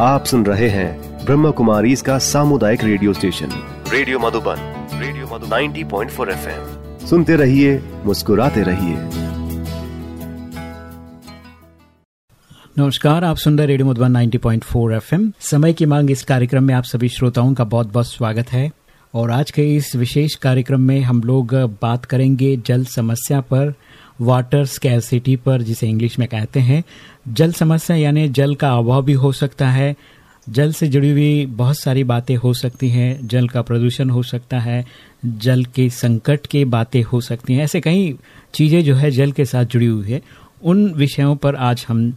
आप सुन रहे हैं ब्रह्म कुमारी इसका सामुदायिक radio station. Radio Madhuban radio Madhuban. 90.4 FM. सुनते रहिए, मुस्कुराते रहिए। नमस्कार, आप सुन रहे रेडियो मधुबन 90.4 एफएम। समय की मांग इस कार्यक्रम में आप सभी श्रोताओं का बहुत बहुत स्वागत है। और आज के इस विशेष कार्यक्रम में हम लोग बात करेंगे जल समस्या पर। वाटर स्कैरसिटी पर, जिसे इंग्लिश में कहते हैं, जल समस्या यानी जल का अभाव भी हो सकता है। जल से जुड़ी हुई बहुत सारी बातें हो सकती हैं। जल का प्रदूषण हो सकता है, जल के संकट की बातें हो सकती हैं। ऐसे कई चीज़ें जो है जल के साथ जुड़ी हुई है। उन विषयों पर आज हम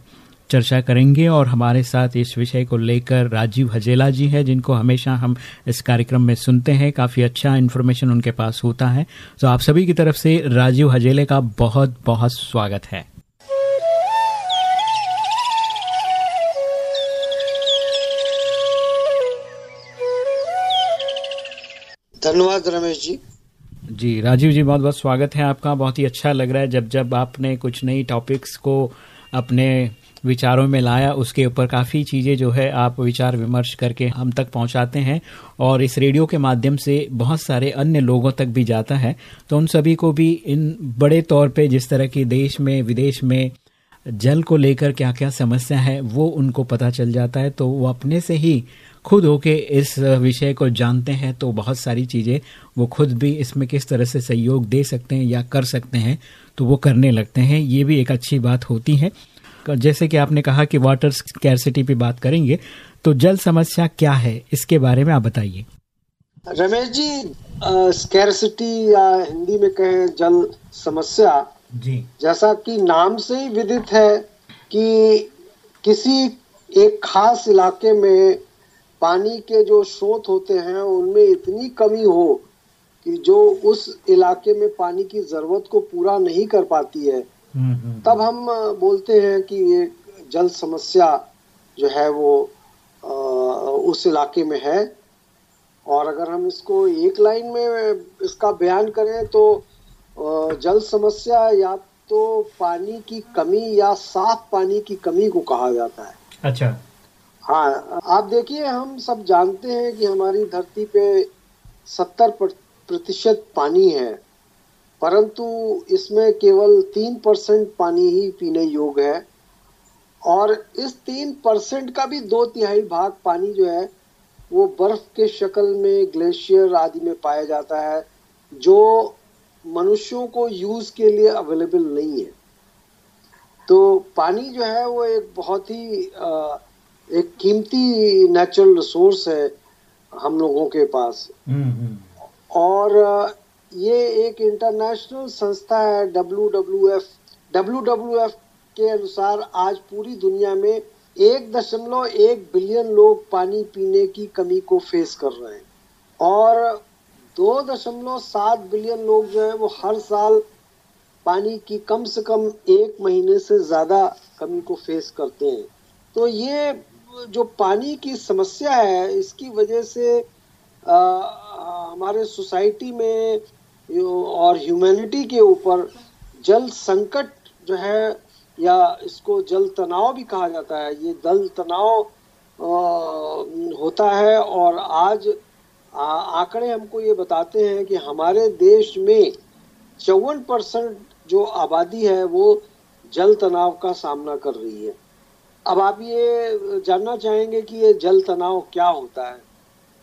चर्चा करेंगे और हमारे साथ इस विषय को लेकर राजीव हजेला जी हैं जिनको हमेशा हम इस कार्यक्रम में सुनते हैं। काफ़ी अच्छा इन्फॉर्मेशन उनके पास होता है। तो आप सभी की तरफ़ से राजीव हजेले का बहुत बहुत स्वागत है। धन्यवाद रमेश जी। जी राजीव जी बहुत बहुत स्वागत है आपका। बहुत ही अच्छा लग रहा है जब जब आपने कुछ नई टॉपिक्स को अपने विचारों में लाया। उसके ऊपर काफ़ी चीज़ें जो है आप विचार विमर्श करके हम तक पहुंचाते हैं और इस रेडियो के माध्यम से बहुत सारे अन्य लोगों तक भी जाता है। तो उन सभी को भी इन बड़े तौर पे जिस तरह की देश में, विदेश में जल को लेकर क्या क्या समस्या है, वो उनको पता चल जाता है। तो वो अपने से ही खुद होके इस विषय को जानते हैं तो बहुत सारी चीज़ें वो खुद भी इसमें किस तरह से सहयोग दे सकते हैं या कर सकते हैं तो वो करने लगते हैं। ये भी एक अच्छी बात होती है। जैसे कि आपने कहा कि वाटर स्कैरसिटी पे बात करेंगे तो जल समस्या क्या है? इसके बारे में आप बताइए। रमेश जी स्कैरसिटी या हिंदी में कहें जल समस्या जी। जैसा कि नाम से ही विदित है कि किसी एक खास इलाके में पानी के जो स्रोत होते हैं उनमें इतनी कमी हो कि जो उस इलाके में पानी की ज़रूरत को पूरा नहीं कर पाती है तब हम बोलते हैं कि ये जल समस्या जो है वो आ, उस इलाके में है। और अगर हम इसको एक लाइन में इसका बयान करें तो जल समस्या या तो पानी की कमी या साफ़ पानी की कमी को कहा जाता है। अच्छा। हाँ आप देखिए हम सब जानते हैं कि हमारी धरती पे सत्तर प्रतिशत पानी है। परंतु इसमें केवल तीन परसेंट पानी ही पीने योग्य है और इस तीन परसेंट का भी दो तिहाई भाग पानी जो है वो बर्फ़ के शक्ल में ग्लेशियर आदि में पाया जाता है जो मनुष्यों को यूज़ के लिए अवेलेबल नहीं है तो पानी जो है वो एक बहुत ही एक कीमती नेचुरल रिसोर्स है हम लोगों के पास हम्म, हम्म। और ये एक इंटरनेशनल संस्था है W W F W W F के अनुसार आज पूरी दुनिया में एक दशमलव एक बिलियन लोग पानी पीने की कमी को फेस कर रहे हैं। और दो दशमलव सात बिलियन लोग जो है वो हर साल पानी की कम से कम एक महीने से ज़्यादा कमी को फेस करते हैं। तो ये जो पानी की समस्या है इसकी वजह से आ, हमारे सोसाइटी में और ह्यूमैनिटी के ऊपर जल संकट जो है या इसको जल तनाव भी कहा जाता है। ये दल तनाव होता है और आज आंकड़े हमको ये बताते हैं कि हमारे देश में चौवन परसेंट जो आबादी है वो जल तनाव का सामना कर रही है। अब आप ये जानना चाहेंगे कि ये जल तनाव क्या होता है?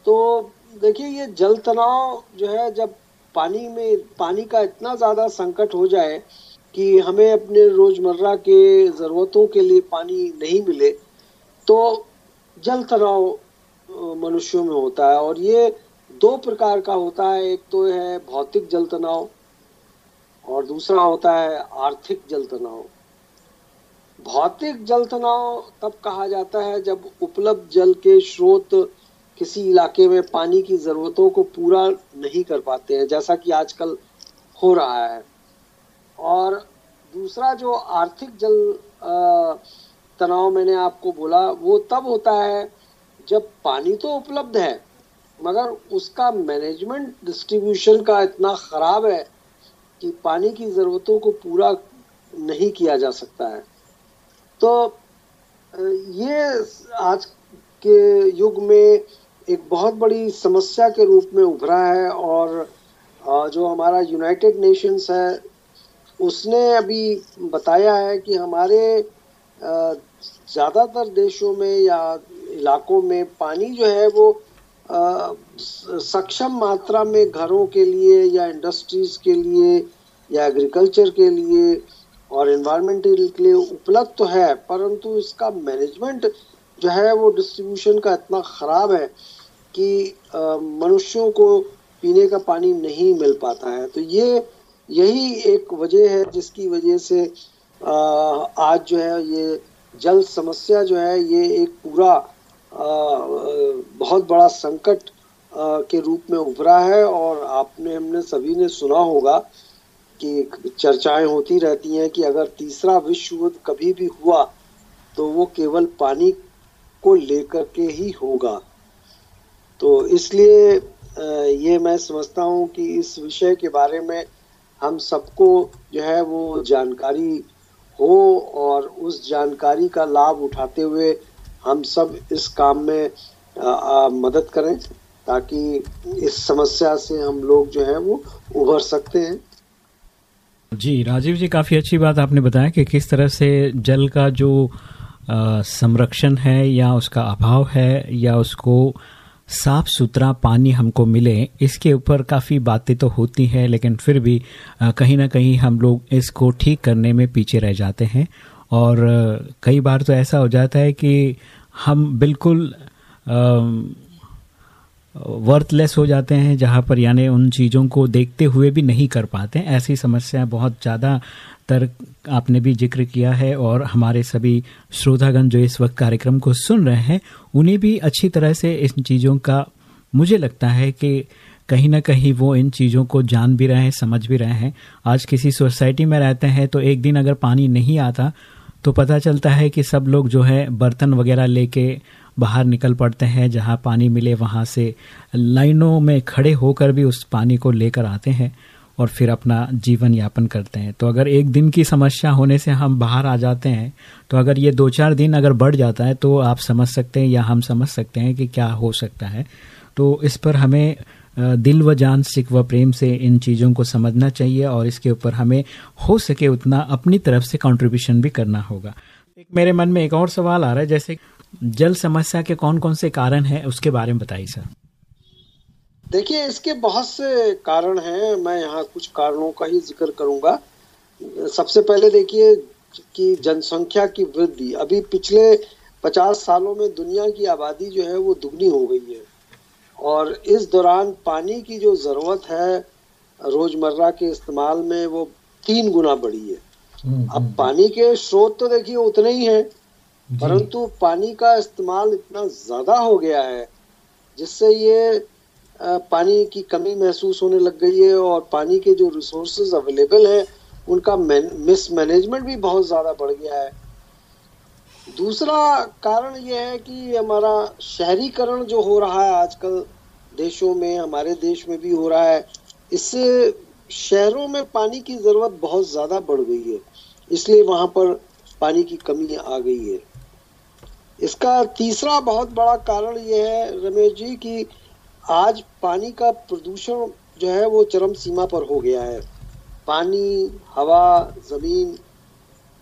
तो देखिए, ये जल तनाव जो है जब पानी में, पानी का इतना ज़्यादा संकट हो जाए कि हमें अपने रोज़मर्रा के ज़रूरतों के लिए पानी नहीं मिले तो जल तनाव मनुष्यों में होता है। और ये दो प्रकार का होता है। एक तो है भौतिक जल तनाव और दूसरा होता है आर्थिक जल तनाव। भौतिक जल तनाव तब कहा जाता है जब उपलब्ध जल के स्रोत किसी इलाके में पानी की ज़रूरतों को पूरा नहीं कर पाते हैं, जैसा कि आजकल हो रहा है। और दूसरा जो आर्थिक जल तनाव मैंने आपको बोला, वो तब होता है जब पानी तो उपलब्ध है, मगर उसका मैनेजमेंट डिस्ट्रीब्यूशन का इतना ख़राब है कि पानी की ज़रूरतों को पूरा नहीं किया जा सकता है। तो ये आज के युग में एक बहुत बड़ी समस्या के रूप में उभरा है और जो हमारा यूनाइटेड नेशंस है, उसने अभी बताया है कि हमारे ज़्यादातर देशों में या इलाकों में पानी जो है वो सक्षम मात्रा में घरों के लिए या इंडस्ट्रीज़ के लिए या एग्रीकल्चर के लिए और इन्वायरमेंटल के लिए उपलब्ध तो है, परंतु इसका मैनेजमेंट जो है वो डिस्ट्रीब्यूशन का इतना ख़राब है कि मनुष्यों को पीने का पानी नहीं मिल पाता है। तो ये, यही एक वजह है जिसकी वजह से आज जो है ये जल समस्या जो है ये एक पूरा बहुत बड़ा संकट के रूप में उभरा है और आपने, हमने सभी ने सुना होगा कि चर्चाएँ होती रहती हैं कि अगर तीसरा विश्व युद्ध कभी भी हुआ तो वो केवल पानी को लेकर के ही होगा। तो इसलिए ये मैं समझता हूँ कि इस विषय के बारे में हम सबको जो है वो जानकारी हो और उस जानकारी का लाभ उठाते हुए हम सब इस काम में आ, आ, मदद करें ताकि इस समस्या से हम लोग जो है वो उभर सकते हैं। जी राजीव जी काफ़ी अच्छी बात आपने बताया कि किस तरह से जल का जो संरक्षण है या उसका अभाव है या उसको साफ़ सुथरा पानी हमको मिले, इसके ऊपर काफ़ी बातें तो होती हैं, लेकिन फिर भी कहीं ना कहीं हम लोग इसको ठीक करने में पीछे रह जाते हैं। और कई बार तो ऐसा हो जाता है कि हम बिल्कुल वर्थलेस हो जाते हैं, जहाँ पर यानी उन चीज़ों को देखते हुए भी नहीं कर पाते ऐसी समस्या बहुत ज़्यादा तर आपने भी ज़िक्र किया है और हमारे सभी श्रोतागण जो इस वक्त कार्यक्रम को सुन रहे हैं, उन्हें भी अच्छी तरह से इन चीज़ों का मुझे लगता है कि कहीं ना कहीं वो इन चीज़ों को जान भी रहे हैं, समझ भी रहे हैं। आज किसी सोसाइटी में रहते हैं तो एक दिन अगर पानी नहीं आता तो पता चलता है कि सब लोग जो है बर्तन वगैरह लेके बाहर निकल पड़ते हैं, जहाँ पानी मिले वहाँ से लाइनों में खड़े होकर भी उस पानी को लेकर आते हैं और फिर अपना जीवन यापन करते हैं। तो अगर एक दिन की समस्या होने से हम बाहर आ जाते हैं तो अगर ये दो चार दिन अगर बढ़ जाता है तो आप समझ सकते हैं या हम समझ सकते हैं कि क्या हो सकता है। तो इस पर हमें दिल व जान सिख व प्रेम से इन चीज़ों को समझना चाहिए और इसके ऊपर हमें हो सके उतना अपनी तरफ़ से कंट्रीब्यूशन भी करना होगा। एक मेरे मन में एक और सवाल आ रहा है, जैसे जल समस्या के कौन कौन से कारण हैं उसके बारे में बताइए सर। देखिए इसके बहुत से कारण हैं मैं यहाँ कुछ कारणों का ही ज़िक्र करूँगा। सबसे पहले देखिए कि जनसंख्या की वृद्धि। अभी पिछले पचास सालों में दुनिया की आबादी जो है वो दुगनी हो गई है। और इस दौरान पानी की जो ज़रूरत है रोज़मर्रा के इस्तेमाल में वो तीन गुना बढ़ी है। हम्म, अब हम्म। पानी के स्रोत तो देखिए उतने ही हैं। परंतु पानी का इस्तेमाल इतना ज़्यादा हो गया है, जिससे ये पानी की कमी महसूस होने लग गई है और पानी के जो रिसोर्सेज अवेलेबल हैं, उनका मिसमैनेजमेंट भी बहुत ज़्यादा बढ़ गया है। दूसरा कारण ये है कि हमारा शहरीकरण जो हो रहा है आजकल देशों में, हमारे देश में भी हो रहा है, इससे शहरों में पानी की ज़रूरत बहुत ज़्यादा बढ़ गई है। इसलिए वहाँ पर पानी की कमी आ गई है। इसका तीसरा बहुत बड़ा कारण यह है, रमेश जी, कि आज पानी का प्रदूषण जो है, वो चरम सीमा पर हो गया है। पानी, हवा, ज़मीन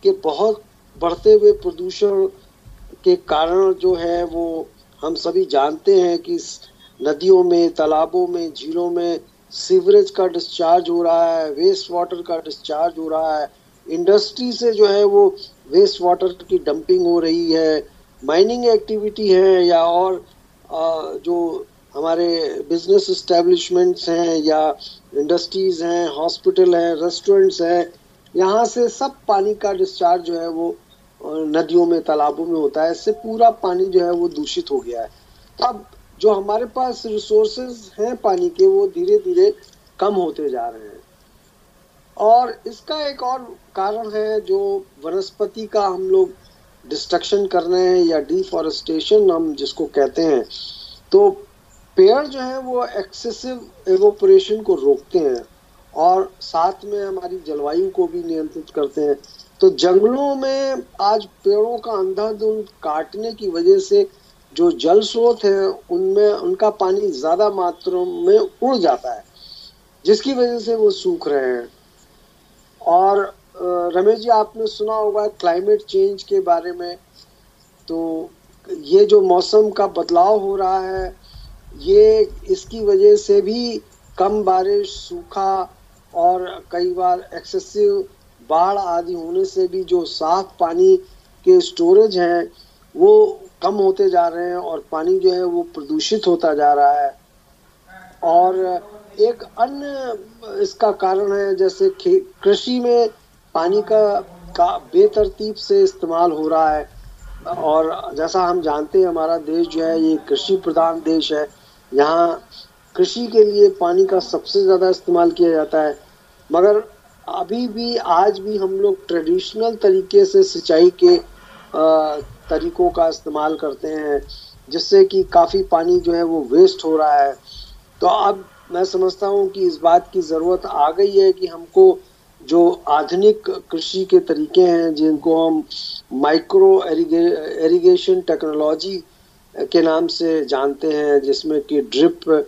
के बहुत बढ़ते हुए प्रदूषण के कारण जो है, वो हम सभी जानते हैं कि नदियों में, तालाबों में, झीलों में सीवरेज का डिस्चार्ज हो रहा है वेस्ट वाटर का डिस्चार्ज हो रहा है। इंडस्ट्री से जो है, वो वेस्ट वाटर की डंपिंग हो रही है। माइनिंग एक्टिविटी है या और जो हमारे बिज़नेस इस्टेब्लिशमेंट्स हैं या इंडस्ट्रीज़ हैं हॉस्पिटल हैं रेस्टोरेंट्स हैं, यहाँ से सब पानी का डिस्चार्ज जो है वो नदियों में, तालाबों में होता है। इससे पूरा पानी जो है वो दूषित हो गया है। अब जो हमारे पास रिसोर्सेज हैं पानी के, वो धीरे धीरे कम होते जा रहे हैं। और इसका एक और कारण है जो वनस्पति का हम लोग डिस्ट्रक्शन कर रहे हैं या डिफॉरेस्टेशन, हम जिसको कहते हैं तो पेड़ जो है वो एक्सेसिव एवोपरेशन को रोकते हैं और साथ में हमारी जलवायु को भी नियंत्रित करते हैं। तो जंगलों में आज पेड़ों का अंधाधुंध काटने की वजह से जो जल स्रोत है, उनमें, उनका पानी ज़्यादा मात्रा में उड़ जाता है, जिसकी वजह से वो सूख रहे हैं। और रमेश जी, आपने सुना होगा क्लाइमेट चेंज के बारे में। तो ये जो मौसम का बदलाव हो रहा है, ये इसकी वजह से भी कम बारिश, सूखा और कई बार एक्सेसिव बाढ़ आदि होने से भी जो साफ़ पानी के स्टोरेज हैं, वो कम होते जा रहे हैं और पानी जो है वो प्रदूषित होता जा रहा है। और एक अन्य इसका कारण है, जैसे कृषि में पानी का का बेतरतीब से इस्तेमाल हो रहा है। और जैसा हम जानते हैं, हमारा देश जो है, ये कृषि प्रधान देश है। यहाँ कृषि के लिए पानी का सबसे ज़्यादा इस्तेमाल किया जाता है। मगर अभी भी, आज भी हम लोग ट्रेडिशनल तरीके से सिंचाई के तरीकों का इस्तेमाल करते हैं, जिससे कि काफ़ी पानी जो है वो वेस्ट हो रहा है। तो अब मैं समझता हूँ कि इस बात की ज़रूरत आ गई है कि हमको जो आधुनिक कृषि के तरीके हैं, जिनको हम माइक्रो एरिगेशन टेक्नोलॉजी के नाम से जानते हैं, जिसमें कि ड्रिप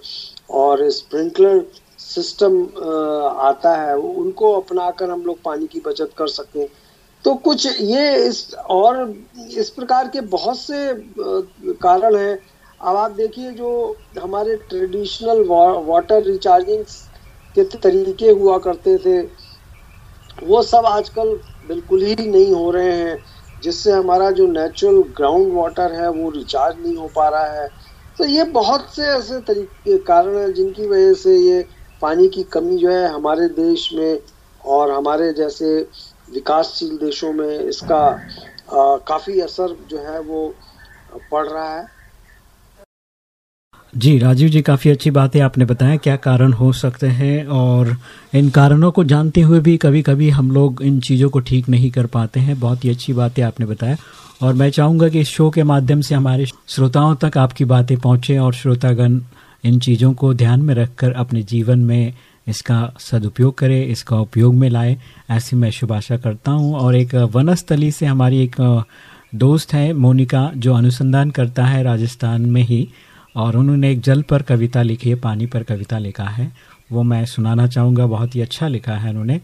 और स्प्रिंकलर सिस्टम आता है, उनको अपनाकर हम लोग पानी की बचत कर सकें तो कुछ ये इस, और इस प्रकार के बहुत से कारण हैं। अब आप देखिए जो हमारे ट्रेडिशनल वाटर रिचार्जिंग के तरीके हुआ करते थे वो सब आजकल बिल्कुल ही नहीं हो रहे हैं, जिससे हमारा जो नेचुरल ग्राउंड वाटर है वो रिचार्ज नहीं हो पा रहा है। तो ये बहुत से ऐसे तरीके, कारण हैं जिनकी वजह से ये पानी की कमी जो है हमारे देश में और हमारे जैसे विकासशील देशों में इसका काफ़ी असर जो है वो पड़ रहा है। जी, राजीव जी, काफ़ी अच्छी बात है आपने बताया, क्या कारण हो सकते हैं और इन कारणों को जानते हुए भी कभी कभी हम लोग इन चीज़ों को ठीक नहीं कर पाते हैं। बहुत ही अच्छी बात है आपने बताया और मैं चाहूँगा कि इस शो के माध्यम से हमारे श्रोताओं तक आपकी बातें पहुँचे और श्रोतागण इन चीज़ों को ध्यान में रखकर अपने जीवन में इसका सदुपयोग करे, इसका उपयोग में लाए, ऐसी मैं शुभ आशा करता हूँ। और एक वनस्थली से हमारी एक दोस्त है, मोनिका, जो अनुसंधान करता है राजस्थान में ही। और उन्होंने एक जल पर कविता लिखी है, पानी पर कविता लिखा है। वो मैं सुनाना चाहूँगा, बहुत ही अच्छा लिखा है उन्होंने।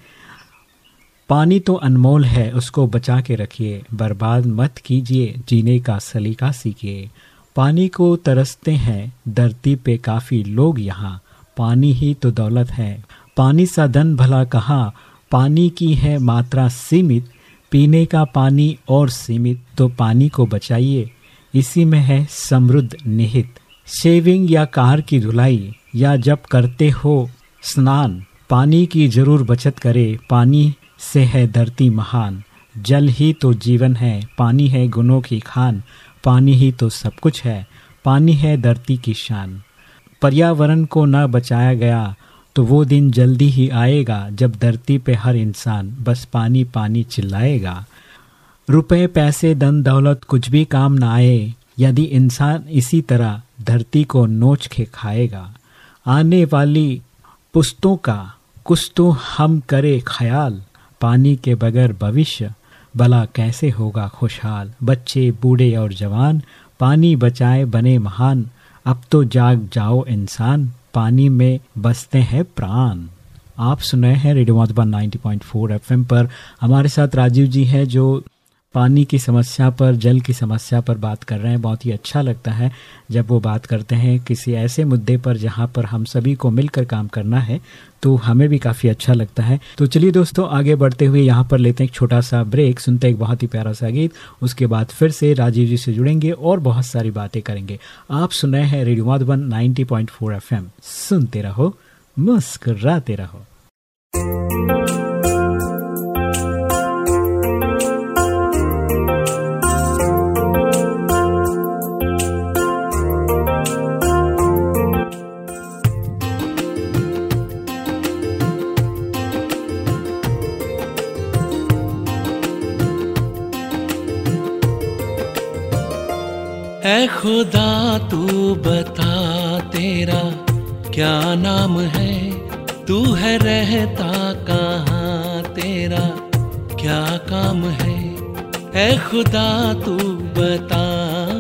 पानी तो अनमोल है, उसको बचा के रखिए, बर्बाद मत कीजिए, जीने का सलीका सीखिए। पानी को तरसते हैं, धरती पे काफ़ी लोग यहाँ, पानी ही तो दौलत है। पानी सा धन भला कहा, पानी की है मात्रा सीमित, पीने का पानी और सीमित तो पानी को बचाइए। इसी में है समृद्ध निहित। शेविंग या कार की धुलाई या जब करते हो, स्नान, पानी की ज़रूर बचत करे, पानी से है धरती महान। जल ही तो जीवन है, पानी है गुनों की खान, पानी ही तो सब कुछ है, पानी है धरती की शान। पर्यावरण को न बचाया गया तो वो दिन जल्दी ही आएगा, जब धरती पे हर इंसान बस पानी पानी चिल्लाएगा। रुपए, पैसे, धन, दौलत कुछ भी काम ना आए, यदि इंसान इसी तरह धरती को नोच के खाएगा। आने वाली पुस्तों का कुछ तो हम करे ख्याल। पानी के बगैर भविष्य भला कैसे होगा खुशहाल। बच्चे, बूढ़े और जवान, पानी बचाए बने महान। अब तो जाग जाओ इंसान, पानी में बसते हैं प्राण। आप सुने हैं रेडियो मधुबन 90.4 एफएम पर। हमारे साथ राजीव जी हैं जो पानी की समस्या पर, जल की समस्या पर बात कर रहे हैं। बहुत ही अच्छा लगता है जब वो बात करते हैं किसी ऐसे मुद्दे पर जहाँ पर हम सभी को मिलकर काम करना है तो हमें भी काफ़ी अच्छा लगता है। तो चलिए दोस्तों, आगे बढ़ते हुए यहाँ पर लेते हैं एक छोटा सा ब्रेक, सुनते हैं एक बहुत ही प्यारा सा गीत, उसके बाद फिर से राजीव जी से जुड़ेंगे और बहुत सारी बातें करेंगे। आप सुन रहे हैं रेडियो माधवन नाइनटी पॉइंट सुनते रहो, मुस्कराते रहो। है खुदा, तू बता तेरा क्या नाम है? तू है रहता कहाँ तेरा? क्या काम है? है खुदा, तू बता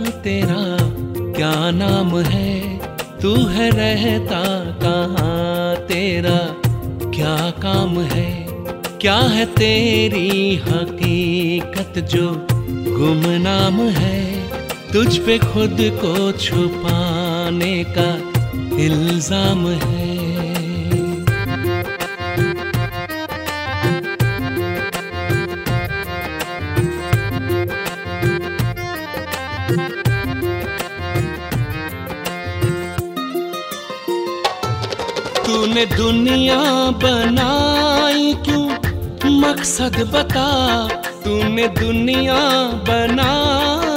तेरा क्या नाम है? तू है रहता कहाँ तेरा? क्या काम है? क्या है तेरी हकीकत जो गुमनाम है? तुझ पे खुद को छुपाने का इल्ज़ाम है। तूने दुनिया बनाई क्यों? मकसद बता। तूने दुनिया बनाई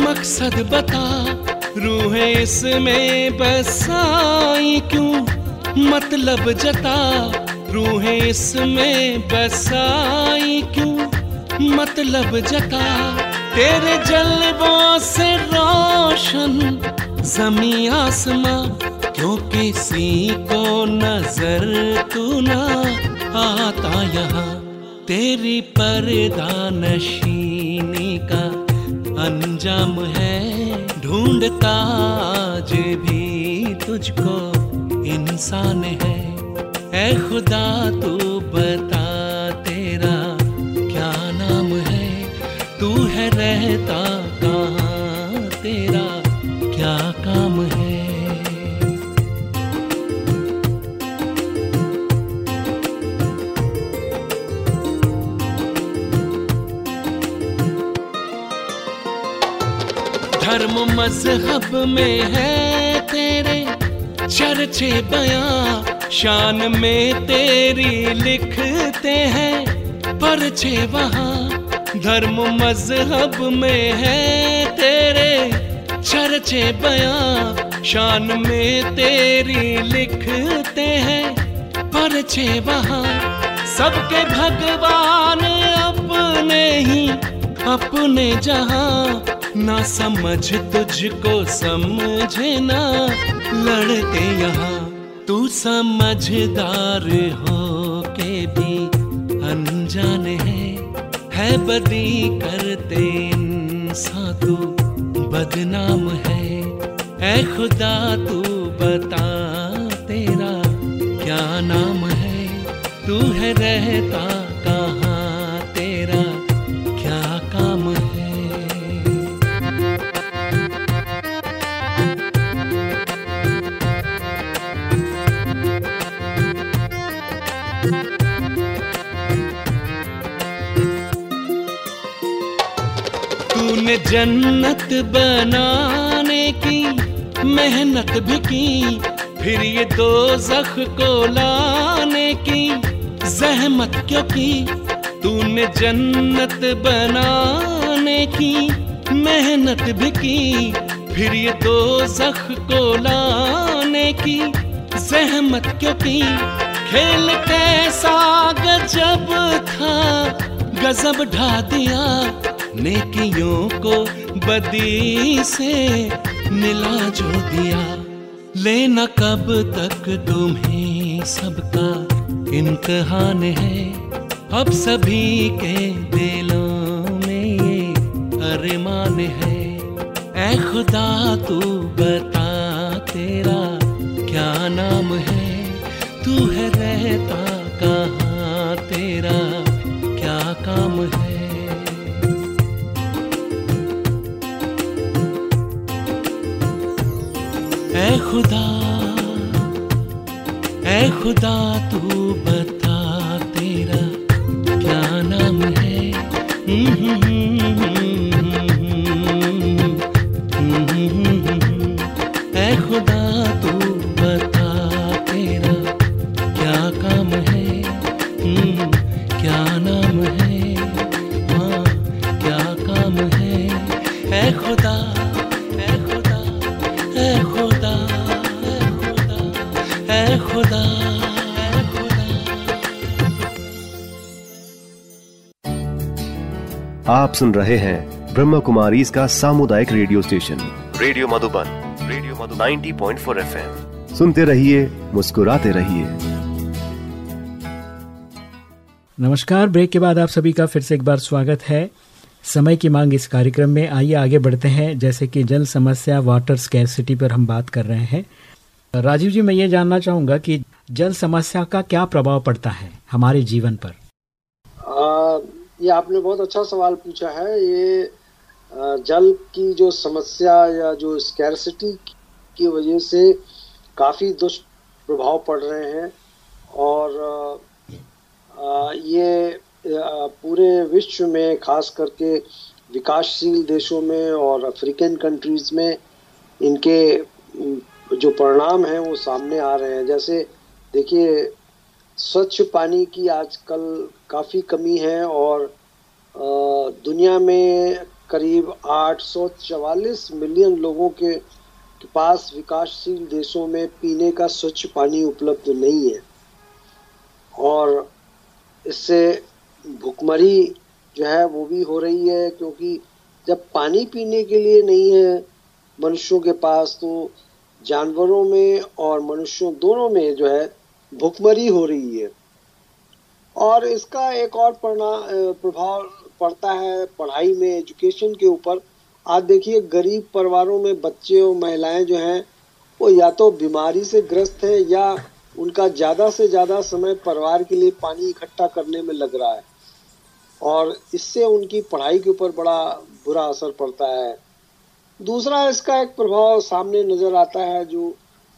मकसद बता, रूहें इसमें बसाई क्यों? मतलब जता, रूहें इसमें बसाई क्यों? मतलब जता, तेरे जलवों से रोशन जमी आसमां, क्यों किसी को नज़र तू ना आता यहाँ? तेरी पर्दा नशीनी का अंजाम है, ढूंढता आज भी तुझको इंसान है। ऐ खुदा, तू बता तेरा क्या नाम है? तू है रहता कहाँ? तेरा क्या काम है? मज़हब में है तेरे चर्चे बयां, शान में तेरी लिखते हैं परचे वहाँ। धर्म मज़हब में है तेरे चर्चे बयां, शान में तेरी लिखते हैं परचे वहाँ। सबके भगवान अपने ही, अपने जहाँ। ना समझ तुझको समझे ना लड़ते यहाँ तू समझदार हो के भी अनजान है। है बदी करते इंसान तू बदनाम है। ऐ खुदा तू बता तेरा क्या नाम है? तू है रहता तूने जन्नत बनाने की, मेहनत भी की, फिर ये दो जख को लाने की, जहमत क्यों की? तूने जन्नत बनाने की, मेहनत भी की, फिर ये दो जख को लाने की, जहमत क्यों की? खेल कैसा गजब था, गजब ढा दिया नेकियों को बदी से मिला जो दिया। लेना कब तक तुम्हें सबका इम्तहान है। अब सभी के दिलों में ये अरमान है। ऐ खुदा, तू बता तेरा क्या नाम है? तू है रहता कहाँ? तू बता सुन रहे हैं ब्रह्म कुमारी इसका सामुदायिक radio station. Radio Madhuban radio Madhu 90.4 point सुनते रहिए मुस्कुराते रहिए। नमस्कार ब्रेक के बाद आप सभी का फिर से एक बार स्वागत है। समय की मांग इस कार्यक्रम में आइए आगे बढ़ते हैं। जैसे कि जल समस्या वाटर स्कैरसिटी पर हम बात कर रहे हैं। राजीव जी मैं ये जानना चाहूँगा कि जल समस्या का क्या प्रभाव पड़ता है हमारे जीवन पर? ये आपने बहुत अच्छा सवाल पूछा है। ये जल की जो समस्या या जो स्कैरसिटी की वजह से काफ़ी दुष्प्रभाव पड़ रहे हैं और ये पूरे विश्व में खास करके विकासशील देशों में और अफ्रीकन कंट्रीज़ में इनके जो परिणाम हैं वो सामने आ रहे हैं। जैसे देखिए स्वच्छ पानी की आजकल काफ़ी कमी है और दुनिया में करीब आठ मिलियन लोगों के पास विकासशील देशों में पीने का स्वच्छ पानी उपलब्ध नहीं है। और इससे भुखमरी जो है वो भी हो रही है क्योंकि जब पानी पीने के लिए नहीं है मनुष्यों के पास तो जानवरों में और मनुष्यों दोनों में जो है भुखमरी हो रही है। और इसका एक और प्रभाव पड़ता है पढ़ाई में एजुकेशन के ऊपर। आज देखिए, गरीब परिवारों में बच्चे और महिलाएँ जो हैं, वो या तो बीमारी से ग्रस्त है या उनका ज़्यादा से ज़्यादा समय परिवार के लिए पानी इकट्ठा करने में लग रहा है। और इससे उनकी पढ़ाई के ऊपर बड़ा बुरा असर पड़ता है। दूसरा इसका एक प्रभाव सामने नज़र आता है जो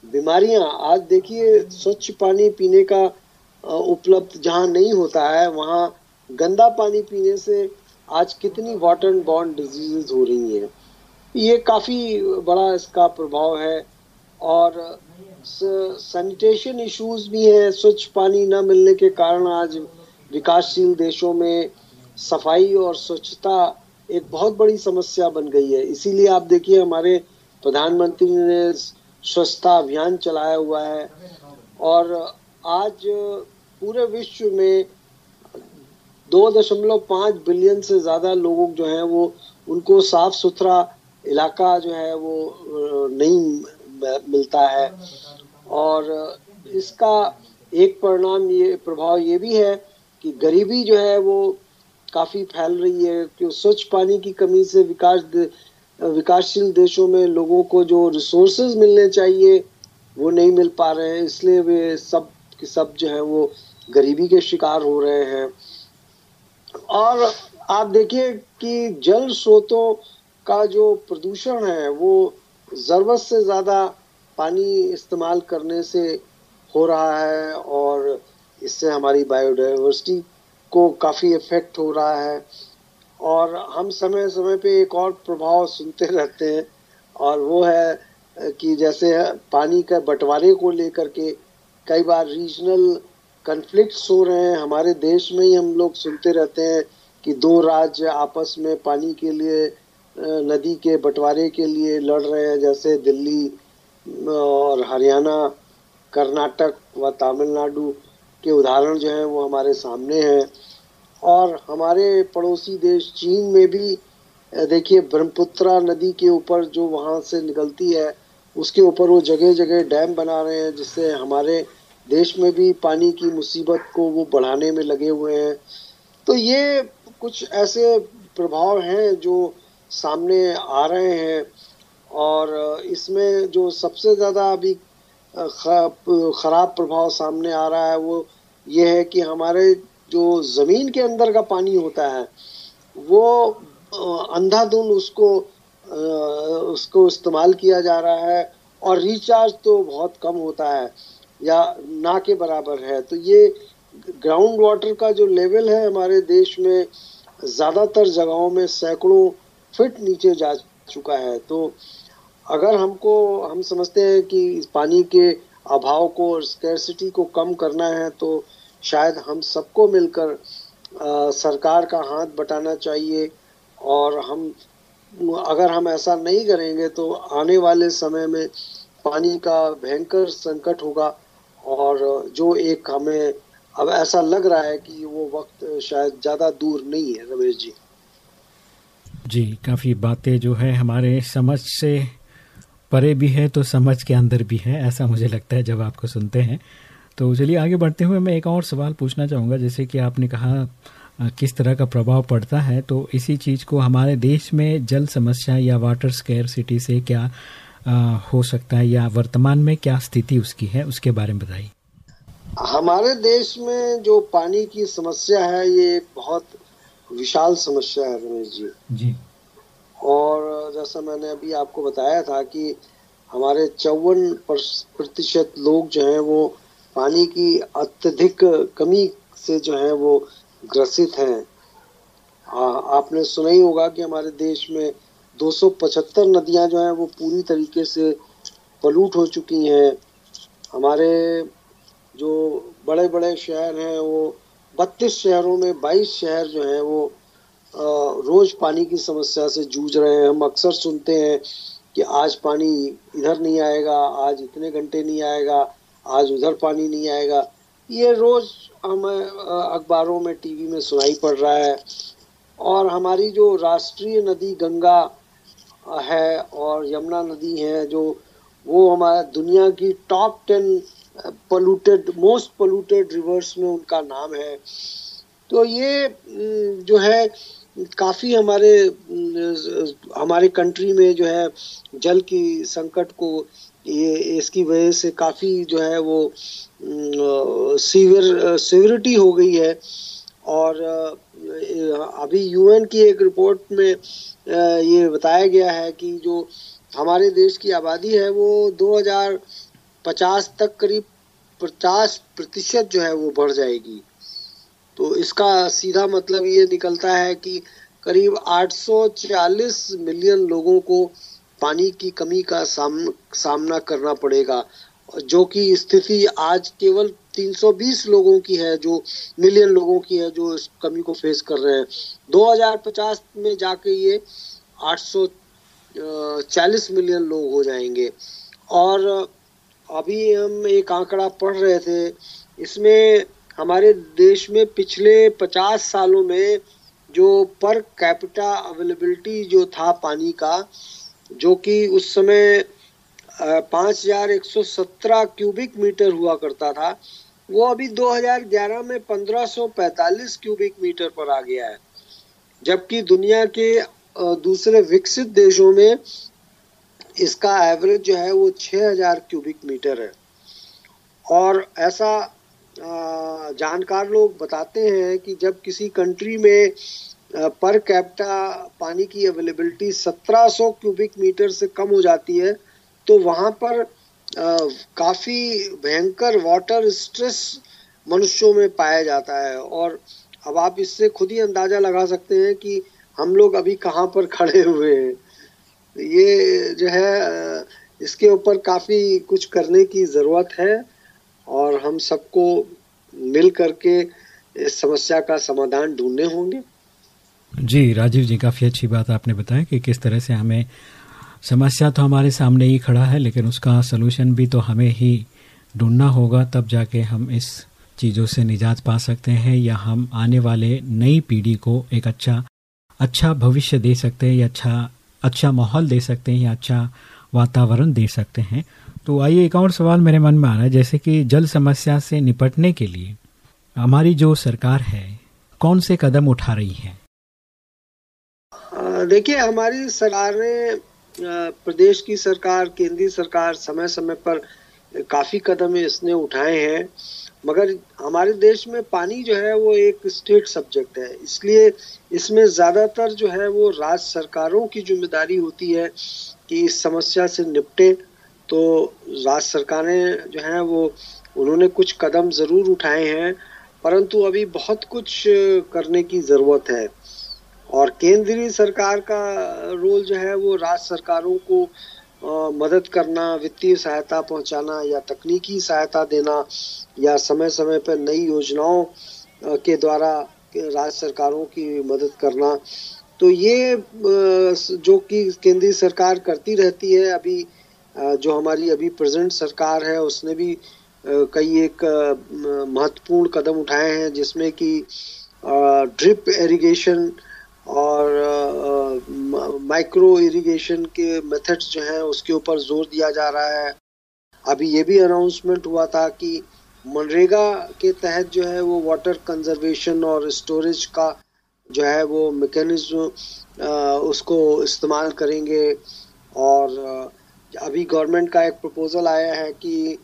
बीमारियाँ, आज देखिए स्वच्छ पानी पीने का उपलब्ध जहाँ नहीं होता है, वहाँ गंदा पानी पीने से आज कितनी वाटर बॉन्ड हो रही हैं। ये काफ़ी बड़ा इसका प्रभाव है और सैनिटेशन इश्यूज़ भी हैं, स्वच्छ पानी न मिलने के कारण आज विकासशील देशों में सफ़ाई और स्वच्छता एक बहुत बड़ी समस्या बन गई है। इसीलिए आप देखिए हमारे प्रधानमंत्री ने स्वच्छता अभियान चलाया हुआ है। और आज पूरे विश्व में दो दशमलव पाँच बिलियन से ज़्यादा लोग जो हैं वो, उनको साफ़ सुथरा इलाका जो है वो नहीं मिलता है। और इसका एक परिणाम ये, प्रभाव ये भी है कि गरीबी जो है वो काफ़ी फैल रही है क्योंकि स्वच्छ पानी की कमी से विकास विकासशील देशों में लोगों को जो रिसोर्सेज मिलने चाहिए, वो नहीं मिल पा रहे हैं। इसलिए वे सब सब जो है, वो गरीबी के शिकार हो रहे हैं। और आप देखिए कि जल स्रोतों का जो प्रदूषण है, वो ज़रूरत से ज़्यादा पानी इस्तेमाल करने से हो रहा है और इससे हमारी बायोडाइवर्सिटी को काफ़ी इफ़ेक्ट हो रहा है। और हम समय समय पे एक और प्रभाव सुनते रहते हैं और वो है कि जैसे पानी का बंटवारे को लेकर के कई बार रीजनल कन्फ्लिक्ट्स हो रहे हैं। हमारे देश में ही हम लोग सुनते रहते हैं कि दो राज्य आपस में पानी के लिए नदी के बंटवारे के लिए लड़ रहे हैं। जैसे दिल्ली और हरियाणा, कर्नाटक व तमिलनाडु के उदाहरण जो हैं वो हमारे सामने हैं। और हमारे पड़ोसी देश चीन में भी देखिए, ब्रह्मपुत्रा नदी के ऊपर जो वहाँ से निकलती है, उसके ऊपर वो जगह जगह डैम बना रहे हैं, जिससे हमारे देश में भी पानी की मुसीबत को वो बढ़ाने में लगे हुए हैं। तो ये कुछ ऐसे प्रभाव हैं जो सामने आ रहे हैं और इसमें जो सबसे ज़्यादा अभी ख़राब प्रभाव सामने आ रहा है वो ये है कि हमारे जो ज़मीन के अंदर का पानी होता है, वो अंधाधुन उसको उसको इस्तेमाल किया जा रहा है और रिचार्ज तो बहुत कम होता है या ना के बराबर है। तो ये ग्राउंड वाटर का जो लेवल है हमारे देश में, ज़्यादातर जगहों में सैकड़ों फिट नीचे जा चुका है। तो अगर हमको, हम समझते हैं कि पानी के अभाव को और स्कैरसिटी को कम करना है तो शायद हम सबको मिलकर आ, सरकार का हाथ बटाना चाहिए और हम अगर हम ऐसा नहीं करेंगे तो आने वाले समय में पानी का भयंकर संकट होगा और जो एक हमें अब ऐसा लग रहा है कि वो वक्त शायद ज़्यादा दूर नहीं है रमेश जी। जी काफ़ी बातें जो है हमारे समझ से परे भी है तो समझ के अंदर भी है ऐसा मुझे लगता है जब आपको सुनते हैं। तो चलिए आगे बढ़ते हुए मैं एक और सवाल पूछना चाहूँगा। जैसे कि आपने कहा किस तरह का प्रभाव पड़ता है तो इसी चीज़ को हमारे देश में जल समस्या या वाटर स्केयर सिटी से क्या आ, हो सकता है या वर्तमान में क्या स्थिति उसकी है उसके बारे में बताइए। हमारे देश में जो पानी की समस्या है ये एक बहुत विशाल समस्या है रमेश जी। जी। और जैसा मैंने अभी आपको बताया था कि हमारे चौवन प्रतिशत लोग जो हैं वो पानी की अत्यधिक कमी से जो है वो ग्रसित हैं। आपने सुना ही होगा कि हमारे देश में 275 नदियाँ जो हैं वो पूरी तरीके से पलूट हो चुकी हैं। हमारे जो बड़े बड़े शहर हैं, वो बत्तीस शहरों में 22 शहर जो हैं वो रोज पानी की समस्या से जूझ रहे हैं। हम अक्सर सुनते हैं कि आज पानी इधर नहीं आएगा, आज इतने घंटे नहीं आएगा। आज उधर पानी नहीं आएगा। ये रोज हमें अखबारों में, टीवी में सुनाई पड़ रहा है। और हमारी जो राष्ट्रीय नदी गंगा है और यमुना नदी है, जो वो हमारा दुनिया की top ten polluted most polluted rivers में उनका नाम है। तो ये जो है, काफ़ी हमारे हमारे कंट्री में जो है, जल की संकट को ये इसकी वजह से काफ़ी जो है वो सीवियर सीवियरिटी हो गई है। और अभी यूएन की एक रिपोर्ट में ये बताया गया है कि जो हमारे देश की आबादी है वो 2050 तक करीब 50 प्रतिशत जो है वो बढ़ जाएगी। तो इसका सीधा मतलब ये निकलता है कि करीब 840 मिलियन लोगों को पानी की कमी का साम, सामना करना पड़ेगा। जो कि स्थिति आज केवल 320 लोगों की है जो मिलियन लोगों की है जो इस कमी को फेस कर रहे हैं। 2050 में जाके ये 840 मिलियन लोग हो जाएँगे। और अभी हम एक आंकड़ा पढ़ रहे थे इसमें हमारे देश में पिछले 50 सालों में जो पर कैपिटा अवेलेबिलिटी जो था पानी का जो कि उस समय पाँच हज़ार एक सौ सत्रह क्यूबिक मीटर हुआ करता था, वो अभी 2011 में 1545 क्यूबिक मीटर पर आ गया है। जबकि दुनिया के दूसरे विकसित देशों में इसका एवरेज जो है वो 6000 क्यूबिक मीटर है। और ऐसा जानकार लोग बताते हैं कि जब किसी कंट्री में पर कैप्टा पानी की अवेलेबिलिटी 1700 क्यूबिक मीटर से कम हो जाती है तो वहाँ पर काफ़ी भयंकर वाटर स्ट्रेस मनुष्यों में पाया जाता है। और अब आप इससे खुद ही अंदाज़ा लगा सकते हैं कि हम लोग अभी कहाँ पर खड़े हुए हैं। ये जो है इसके ऊपर काफ़ी कुछ करने की ज़रूरत है और हम सबको मिल करके इस समस्या का समाधान ढूँढने होंगे। जी, राजीव जी, काफ़ी अच्छी बात आपने बताया कि किस तरह से हमें समस्या तो हमारे सामने ही खड़ा है, लेकिन उसका सलूशन भी तो हमें ही ढूंढना होगा, तब जाके हम इस चीज़ों से निजात पा सकते हैं या हम आने वाले नई पीढ़ी को एक अच्छा अच्छा भविष्य दे सकते हैं या अच्छा अच्छा माहौल दे सकते हैं या अच्छा वातावरण दे सकते हैं। तो आइए एक और सवाल मेरे मन में आ रहा है, जैसे कि जल समस्या से निपटने के लिए हमारी जो सरकार है, कौन से कदम उठा रही है? देखिए, हमारी सरकार ने प्रदेश की सरकार, केंद्रीय सरकार समय समय पर काफ़ी कदम इसने उठाए हैं। मगर हमारे देश में पानी जो है, वो एक स्टेट सब्जेक्ट है। इसलिए इसमें ज़्यादातर जो है, वो राज्य सरकारों की ज़िम्मेदारी होती है कि इस समस्या से निपटे। तो राज्य सरकारें जो हैं, वो उन्होंने कुछ कदम ज़रूर उठाए हैं, परंतु अभी बहुत कुछ करने की ज़रूरत है। और केंद्रीय सरकार का रोल जो है वो राज्य सरकारों को आ, मदद करना वित्तीय सहायता पहुंचाना या तकनीकी सहायता देना या समय समय पर नई योजनाओं के द्वारा राज्य सरकारों की मदद करना। तो ये जो कि केंद्रीय सरकार करती रहती है अभी जो हमारी अभी प्रेजेंट सरकार है उसने भी कई एक महत्वपूर्ण कदम उठाए हैं जिसमें कि ड्रिप इरिगेशन और माइक्रो इरिगेशन के मेथड्स जो हैं, उसके ऊपर ज़ोर दिया जा रहा है। अभी ये भी अनाउंसमेंट हुआ था कि मनरेगा के तहत जो है, वो वाटर कंजर्वेशन और स्टोरेज का जो है, वो मैकेनिज्म उसको इस्तेमाल करेंगे। और अभी गवर्नमेंट का एक प्रपोजल आया है कि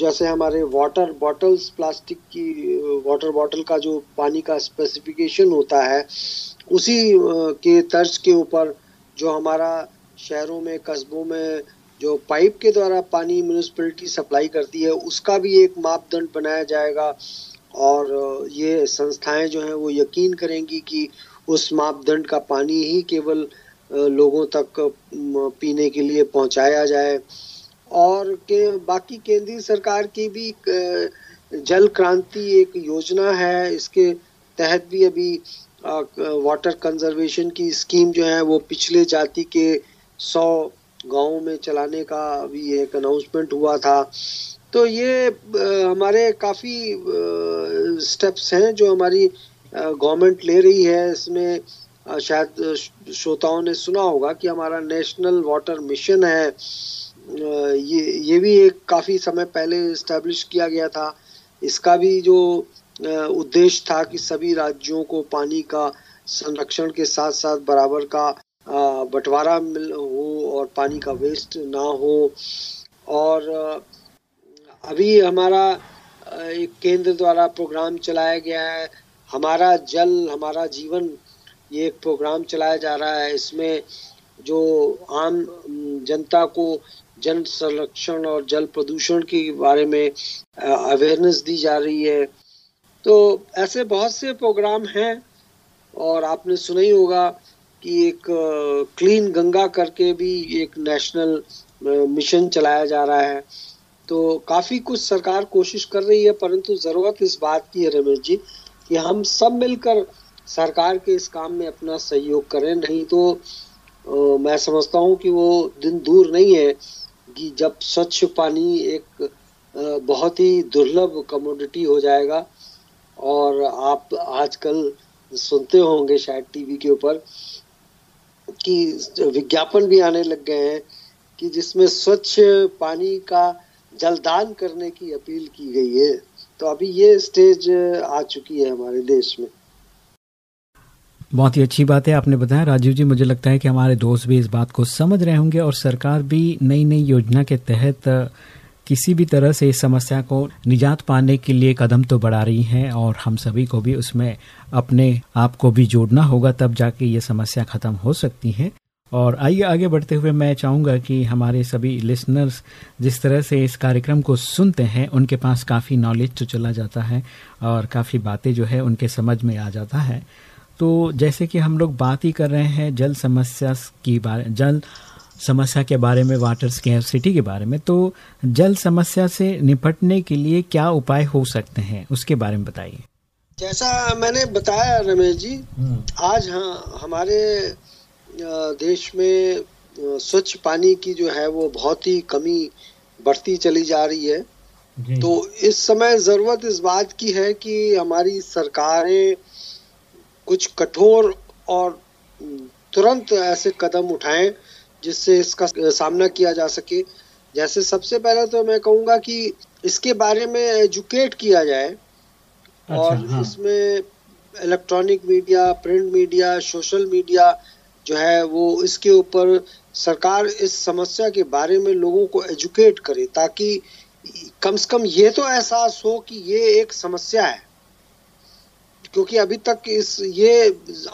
जैसे हमारे वाटर बॉटल्स प्लास्टिक की वाटर बॉटल का जो पानी का स्पेसिफिकेशन होता है उसी के तर्ज के ऊपर जो हमारा शहरों में, कस्बों में जो पाइप के द्वारा पानी म्यूनिसपैलिटी सप्लाई करती है, उसका भी एक मापदंड बनाया जाएगा और ये संस्थाएँ जो हैं वो यकीन करेंगी कि उस मापदंड का पानी ही केवल लोगों तक पीने के लिए पहुँचाया जाए और के बाकी केंद्रीय सरकार की भी जल क्रांति एक योजना है, इसके तहत भी अभी वाटर कंजर्वेशन की स्कीम जो है वो पिछले जाति के सौ गाँव में चलाने का अभी एक अनाउंसमेंट हुआ था। तो ये हमारे काफ़ी स्टेप्स हैं जो हमारी गवर्नमेंट ले रही है। इसमें शायद श्रोताओं ने सुना होगा कि हमारा नेशनल वाटर मिशन है। ये ये भी एक काफ़ी समय पहले इस्टेब्लिश किया गया था। इसका भी जो उद्देश्य था कि सभी राज्यों को पानी का संरक्षण के साथ साथ बराबर का बंटवारा मिल हो और पानी का वेस्ट ना हो। और अभी हमारा एक केंद्र द्वारा प्रोग्राम चलाया गया है। हमारा जल, हमारा जीवन, ये एक प्रोग्राम चलाया जा रहा है। इसमें जो आम जनता को जल संरक्षण और जल प्रदूषण के बारे में अवेयरनेस दी जा रही है। तो ऐसे बहुत से प्रोग्राम हैं और आपने सुना ही होगा कि एक क्लीन गंगा करके भी एक नेशनल मिशन चलाया जा रहा है। तो काफ़ी कुछ सरकार कोशिश कर रही है परंतु ज़रूरत इस बात की है रमेश जी कि हम सब मिलकर सरकार के इस काम में अपना सहयोग करें नहीं तो आ, मैं समझता हूँ कि वो दिन दूर नहीं है कि जब स्वच्छ पानी एक आ, बहुत ही दुर्लभ कमोडिटी हो जाएगा और आप आजकल सुनते होंगे शायद टीवी के ऊपर कि विज्ञापन भी आने लग गए हैं कि जिसमें स्वच्छ पानी का जलदान करने की अपील की गई है। तो अभी ये स्टेज आ चुकी है हमारे देश में। बहुत ही अच्छी बात है, आपने बताया। राजीव जी, मुझे लगता है कि हमारे दोस्त भी इस बात को समझ रहे होंगे और सरकार भी नई नई योजना के तहत किसी भी तरह से इस समस्या को निजात पाने के लिए कदम तो बढ़ा रही हैं और हम सभी को भी उसमें अपने आप को भी जोड़ना होगा तब जाके ये समस्या खत्म हो सकती है। और आइए आगे बढ़ते हुए मैं चाहूँगा कि हमारे सभी लिसनर्स जिस तरह से इस कार्यक्रम को सुनते हैं, उनके पास काफ़ी नॉलेज तो चला जाता है और काफ़ी बातें जो है उनके समझ में आ जाता है। तो जैसे कि हम लोग बात ही कर रहे हैं जल समस्या की बारे जल समस्या के बारे में वाटर स्केर्सिटी के बारे में तो जल समस्या से निपटने के लिए क्या उपाय हो सकते हैं उसके बारे में बताइए। जैसा मैंने बताया रमेश जी हम्म। आज हाँ हमारे देश में स्वच्छ पानी की जो है वो बहुत ही कमी बढ़ती चली जा रही है। तो इस समय ज़रूरत इस बात की है कि हमारी सरकारें कुछ कठोर और तुरंत ऐसे कदम उठाएँ जिससे इसका सामना किया जा सके जैसे सबसे पहले तो मैं कहूँगा कि इसके बारे में एजुकेट किया जाए अच्छा, और हाँ। इसमें electronic media print media social media जो है वो इसके ऊपर सरकार इस समस्या के बारे में लोगों को एजुकेट करे ताकि कम से कम ये तो एहसास हो कि ये एक समस्या है क्योंकि अभी तक इस ये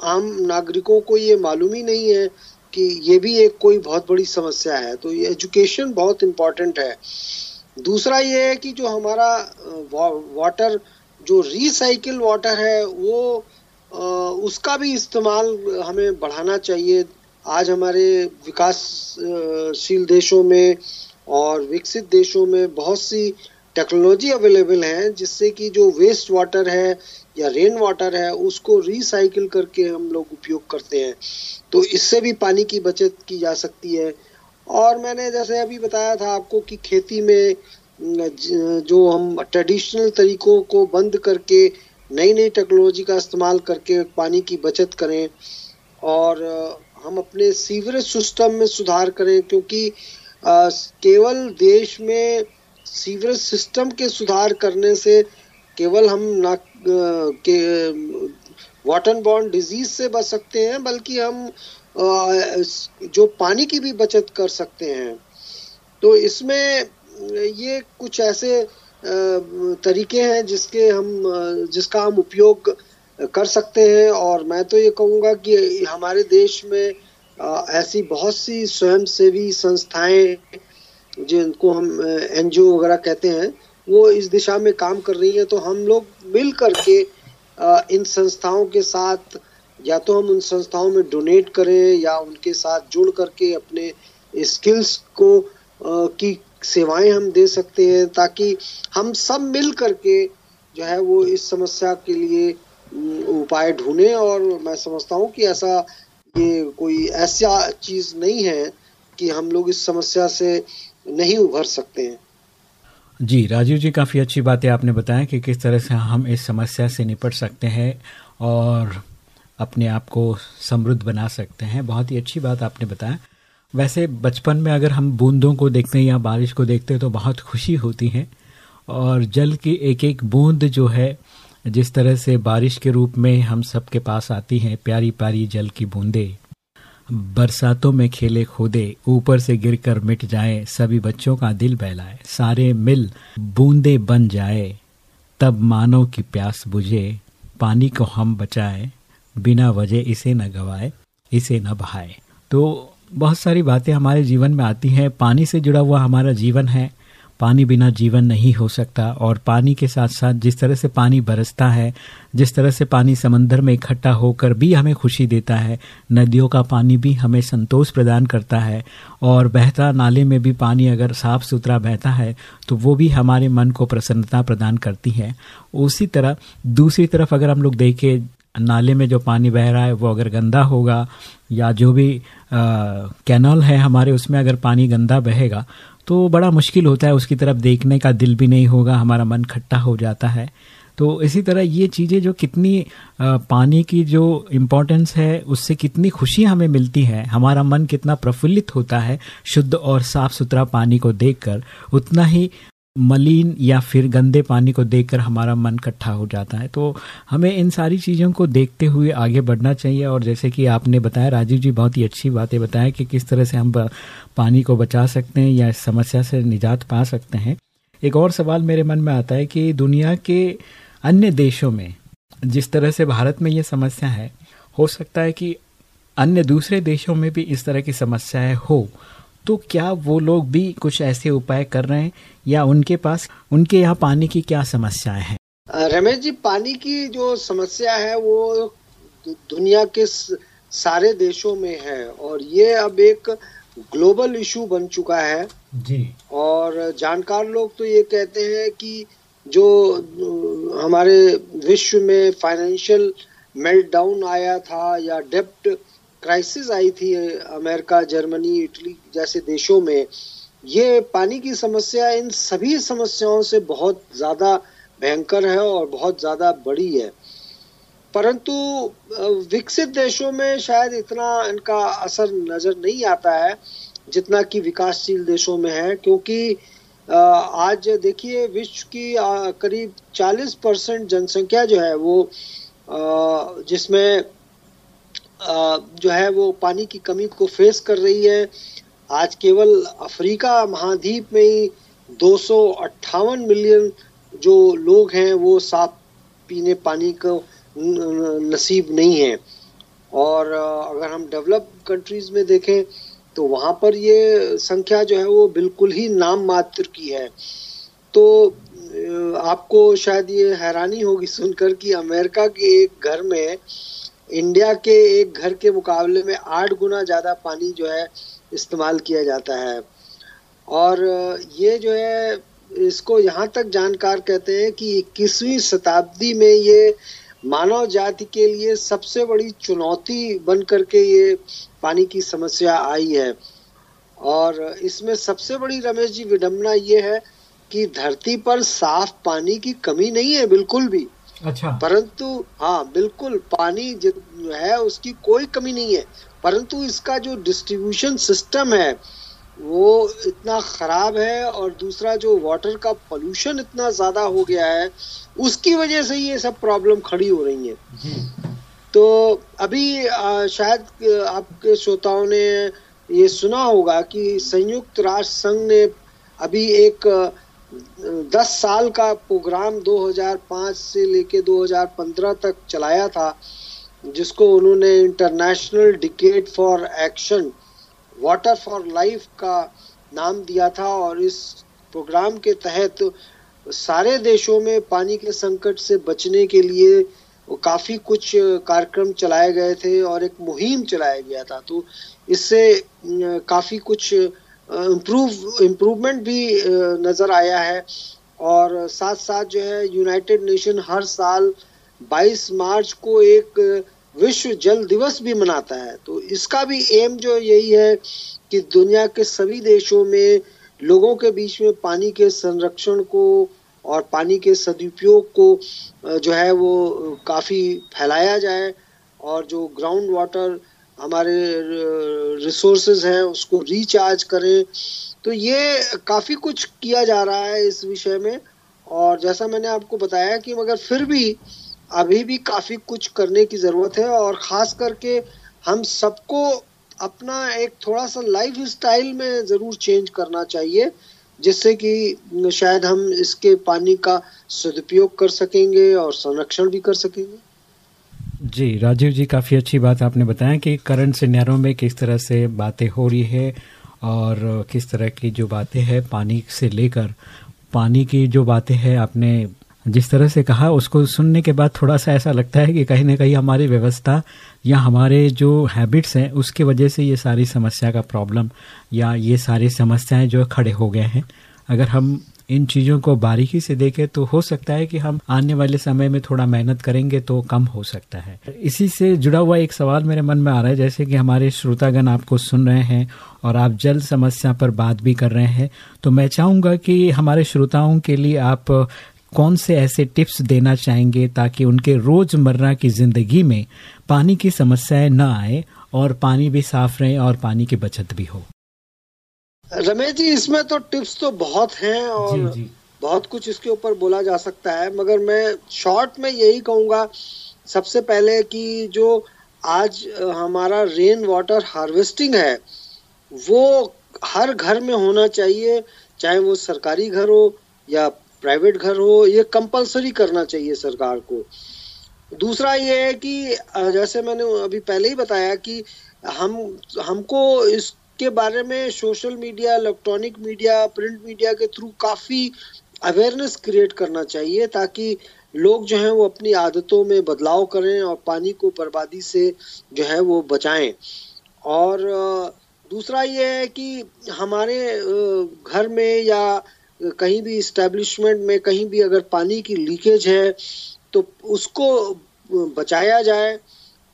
आम नागरिकों को ये मालूम ही नहीं है कि ये भी एक कोई बहुत बड़ी समस्या है। तो ये एजुकेशन बहुत इम्पोर्टेंट है। दूसरा ये है कि जो हमारा वाटर जो रिसाइकिल वाटर है, वो उसका भी इस्तेमाल हमें बढ़ाना चाहिए। आज हमारे विकासशील देशों में और विकसित देशों में बहुत सी टेक्नोलॉजी अवेलेबल है जिससे कि जो वेस्ट वाटर है या रेन वाटर है, उसको रिसाइकिल करके हम लोग उपयोग करते हैं। तो इससे भी पानी की बचत की जा सकती है। और मैंने जैसे अभी बताया था आपको कि खेती में जो हम ट्रेडिशनल तरीकों को बंद करके नई नई टेक्नोलॉजी का इस्तेमाल करके पानी की बचत करें और हम अपने सीवरेज सिस्टम में सुधार करें क्योंकि केवल देश में सीवरेज सिस्टम के सुधार करने से केवल हम ना के वाटर बॉर्न डिज़ीज़ से बच सकते हैं, बल्कि हम जो पानी की भी बचत कर सकते हैं। तो इसमें, ये कुछ ऐसे तरीके हैं जिसके हम जिसका हम उपयोग कर सकते हैं, और मैं तो ये कहूँगा कि हमारे देश में ऐसी बहुत सी स्वयंसेवी संस्थाएँ जिनको हम एनजीओ वगैरह कहते हैं, वो इस दिशा में काम कर रही है तो हम लोग मिल करके इन संस्थाओं के साथ, या तो हम उन संस्थाओं में डोनेट करें, या उनके साथ जुड़ करके अपने स्किल्स को की सेवाएँ हम दे सकते हैं, ताकि हम सब मिल करके जो है वो इस समस्या के लिए उपाय ढूंढे, और मैं समझता हूँ कि ऐसा, ये कोई ऐसा चीज़ नहीं है कि हम लोग इस समस्या से नहीं उभर सकते हैं। जी, राजीव जी, काफ़ी अच्छी बात आपने बताया कि किस तरह से हम इस समस्या से निपट सकते हैं और अपने आप को समृद्ध बना सकते हैं। बहुत ही अच्छी बात आपने बताया। वैसे बचपन में अगर हम बूंदों को देखते हैं या बारिश को देखते हैं तो बहुत खुशी होती है और जल की एक एक बूंद जो है, जिस तरह से बारिश के रूप में हम सबके पास आती हैं प्यारी प्यारी जल की बूंदे बरसातों में खेले खोदे, ऊपर से गिरकर मिट जाए, सभी बच्चों का दिल बहलाए, सारे मिल बूंदे बन जाए। तब मानव की प्यास बुझे, पानी को हम बचाए, बिना वजह इसे न गवाए, इसे न बहाए। तो बहुत सारी बातें हमारे जीवन में आती हैं, पानी से जुड़ा हुआ हमारा जीवन है पानी बिना जीवन नहीं हो सकता और पानी के साथ साथ जिस तरह से पानी बरसता है, जिस तरह से पानी समंदर में इकट्ठा होकर भी हमें खुशी देता है, नदियों का पानी भी हमें संतोष प्रदान करता है और बहता नाले में भी पानी अगर साफ़ सुथरा बहता है तो वो भी हमारे मन को प्रसन्नता प्रदान करती है। उसी तरह, दूसरी तरफ़ अगर हम लोग देखें, नाले में जो पानी बह रहा है, वो अगर गंदा होगा या जो भी कैनल है हमारे, उसमें अगर पानी गंदा बहेगा तो बड़ा मुश्किल होता है उसकी तरफ़ देखने का, दिल भी नहीं होगा, हमारा मन खट्टा हो जाता है। तो इसी तरह ये चीज़ें जो कितनी पानी की जो इम्पोर्टेंस है, उससे कितनी खुशी हमें मिलती है, हमारा मन कितना प्रफुल्लित होता है, शुद्ध और साफ़ सुथरा पानी को देखकर, उतना ही मलिन या फिर गंदे पानी को देखकर हमारा मन इकट्ठा हो जाता है। तो हमें इन सारी चीज़ों को देखते हुए आगे बढ़ना चाहिए और जैसे कि आपने बताया, राजीव जी बहुत ही अच्छी बातें बताया कि किस तरह से हम पानी को बचा सकते हैं या इस समस्या से निजात पा सकते हैं। एक और सवाल मेरे मन में आता है कि दुनिया के अन्य देशों में, जिस तरह से भारत में ये समस्या है, हो सकता है कि अन्य दूसरे देशों में भी इस तरह की समस्याएँ हो। तो क्या वो लोग भी कुछ ऐसे उपाय कर रहे हैं? या उनके पास उनके यहाँ पानी की क्या समस्याएँ हैं? रमेश जी पानी की जो समस्या है वो दुनिया के सारे देशों में है। और ये अब एक ग्लोबल इशू बन चुका है। जी। और जानकार लोग तो ये कहते हैं कि जो हमारे विश्व में फाइनेंशियल मेल्टडाउन आया था या डेप्ट क्राइसिस आई थी, अमेरिका, जर्मनी, इटली जैसे देशों में, ये पानी की समस्या इन सभी समस्याओं से बहुत ज़्यादा भयंकर है और बहुत ज़्यादा बड़ी है। परंतु विकसित देशों में शायद इतना इनका असर नज़र नहीं आता है, जितना कि विकासशील देशों में है, क्योंकि आज देखिए, विश्व की करीब 40 परसेंट जनसंख्या जो है वो जिसमें जो है वो पानी की कमी को फेस कर रही है। आज केवल अफ्रीका महाद्वीप में ही दो सौ अट्ठावन मिलियन जो लोग हैं, वो साफ़ पीने पानी को नसीब नहीं है। और अगर हम डेवलप कंट्रीज़ में देखें तो वहाँ पर ये संख्या जो है वो बिल्कुल ही नाम मात्र की है। तो आपको शायद ये हैरानी होगी सुनकर कि अमेरिका के एक घर में इंडिया के एक घर के मुकाबले में आठ गुना ज़्यादा पानी जो है इस्तेमाल किया जाता है। और ये जो है, इसको यहाँ तक जानकार कहते हैं कि इक्कीसवीं शताब्दी में ये मानव जाति के लिए सबसे बड़ी चुनौती बन करके ये पानी की समस्या आई है। और, इसमें सबसे बड़ी रमेश जी विडम्बना ये है कि धरती पर साफ़ पानी की कमी नहीं है, बिल्कुल भी। अच्छा। परंतु हाँ बिल्कुल पानी है उसकी कोई कमी नहीं है। परंतु इसका जो डिस्ट्रीब्यूशन सिस्टम है वो इतना खराब है और दूसरा जो वाटर का पोल्यूशन इतना ज़्यादा हो गया है उसकी वजह से ये सब प्रॉब्लम खड़ी हो रही है। तो अभी आ, शायद आपके श्रोताओं ने ये सुना होगा कि संयुक्त राष्ट्र संघ ने अभी एक दस साल का प्रोग्राम 2005 से लेके 2015 तक चलाया था, जिसको उन्होंने international decade for action water for life का नाम दिया था और इस प्रोग्राम के तहत सारे देशों में पानी के संकट से बचने के लिए काफ़ी कुछ कार्यक्रम चलाए गए थे और एक मुहिम चलाया गया था। तो इससे काफ़ी कुछ इम्प्रूव इम्प्रूवमेंट भी नज़र आया है। और साथ साथ जो है यूनाइटेड नेशन हर साल 22 मार्च को एक विश्व जल दिवस भी मनाता है। तो इसका भी एम जो यही है कि दुनिया के सभी देशों में लोगों के बीच में पानी के संरक्षण को और पानी के सदुपयोग को जो है वो काफ़ी फैलाया जाए। और जो ग्राउंड वाटर हमारे रिसोर्सेज हैं, उसको रिचार्ज करें। तो ये काफ़ी कुछ किया जा रहा है इस विषय में। और जैसा मैंने आपको बताया कि मगर फिर भी अभी भी काफ़ी कुछ करने की ज़रूरत है और ख़ास करके हम सबको अपना एक थोड़ा सा लाइफ स्टाइल में ज़रूर चेंज करना चाहिए, जिससे कि शायद हम इसके पानी का सदुपयोग कर सकेंगे और संरक्षण भी कर सकेंगे। जी, राजीव जी, काफ़ी अच्छी बात आपने बताया कि करंट सिनेरों में किस तरह से बातें हो रही है और किस तरह की जो बातें हैं पानी से लेकर, पानी की जो बातें हैं आपने जिस तरह से कहा, उसको सुनने के बाद थोड़ा सा ऐसा लगता है कि कहीं ना कहीं हमारी व्यवस्था या हमारे जो हैबिट्स हैं, उसके वजह से ये सारी समस्या का प्रॉब्लम या ये सारी समस्याएँ जो खड़े हो गए हैं। अगर हम इन चीज़ों को बारीकी से देखें तो हो सकता है कि हम आने वाले समय में थोड़ा मेहनत करेंगे तो कम हो सकता है। इसी से जुड़ा हुआ एक सवाल मेरे मन में आ रहा है, जैसे कि हमारे श्रोतागण आपको सुन रहे हैं और आप जल समस्या पर बात भी कर रहे हैं तो मैं चाहूँगा कि हमारे श्रोताओं के लिए आप कौन से ऐसे टिप्स देना चाहेंगे ताकि उनके रोज़मर्रा की ज़िंदगी में पानी की समस्याएँ न आए और पानी भी साफ़ रहे और पानी की बचत भी हो। रमेश जी इसमें तो टिप्स तो बहुत हैं और जी, जी. बहुत कुछ इसके ऊपर बोला जा सकता है मगर मैं शॉर्ट में यही कहूँगा सबसे पहले कि जो आज हमारा रेन वाटर हार्वेस्टिंग है वो हर घर में होना चाहिए चाहे वो सरकारी घर हो या प्राइवेट घर हो ये कंपलसरी करना चाहिए सरकार को दूसरा ये है कि जैसे मैंने अभी पहले ही बताया कि हम हमको इस के बारे में social media electronic media print media के थ्रू काफ़ी अवेयरनेस क्रिएट करना चाहिए ताकि लोग जो हैं वो अपनी आदतों में बदलाव करें और पानी को बर्बादी से जो है वो बचाएँ। और दूसरा ये है कि हमारे घर में या कहीं भी इस्टेब्लिशमेंट में कहीं भी अगर पानी की लीकेज है तो उसको बचाया जाए।